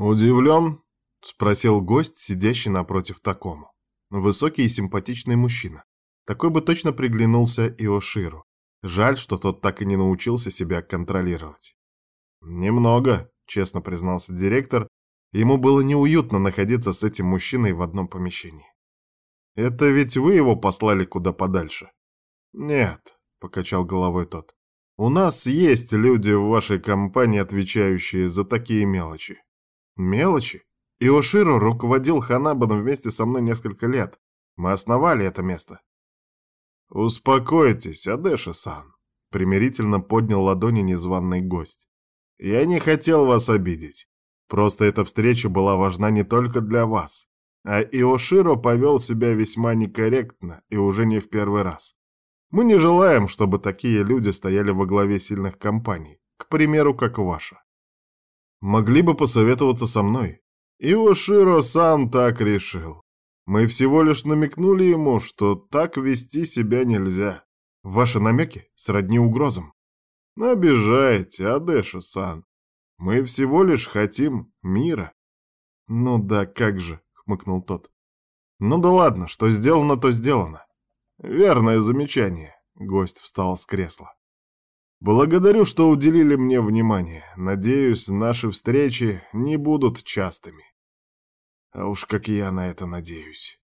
«Удивлен?» — спросил гость, сидящий напротив такому. Высокий и симпатичный мужчина. Такой бы точно приглянулся и Оширу. Жаль, что тот так и не научился себя контролировать. «Немного», — честно признался директор. Ему было неуютно находиться с этим мужчиной в одном помещении. «Это ведь вы его послали куда подальше?» «Нет», — покачал головой тот. «У нас есть люди в вашей компании, отвечающие за такие мелочи». «Мелочи?» Иоширо руководил Ханабаном вместе со мной несколько лет. Мы основали это место. «Успокойтесь, Адеша-сан», — примирительно поднял ладони незваный гость. «Я не хотел вас обидеть. Просто эта встреча была важна не только для вас. А Иоширо повел себя весьма некорректно и уже не в первый раз. Мы не желаем, чтобы такие люди стояли во главе сильных компаний, к примеру, как ваша. Могли бы посоветоваться со мной, Иоширо-сан так решил. Мы всего лишь намекнули ему, что так вести себя нельзя. Ваши намеки сродни угрозам. Обижаете, Адеша-сан. Мы всего лишь хотим мира. Ну да, как же, хмыкнул тот. Ну да ладно, что сделано, то сделано. Верное замечание. Гость встал с кресла. Благодарю, что уделили мне внимание. Надеюсь, наши встречи не будут частыми. А уж как я на это надеюсь.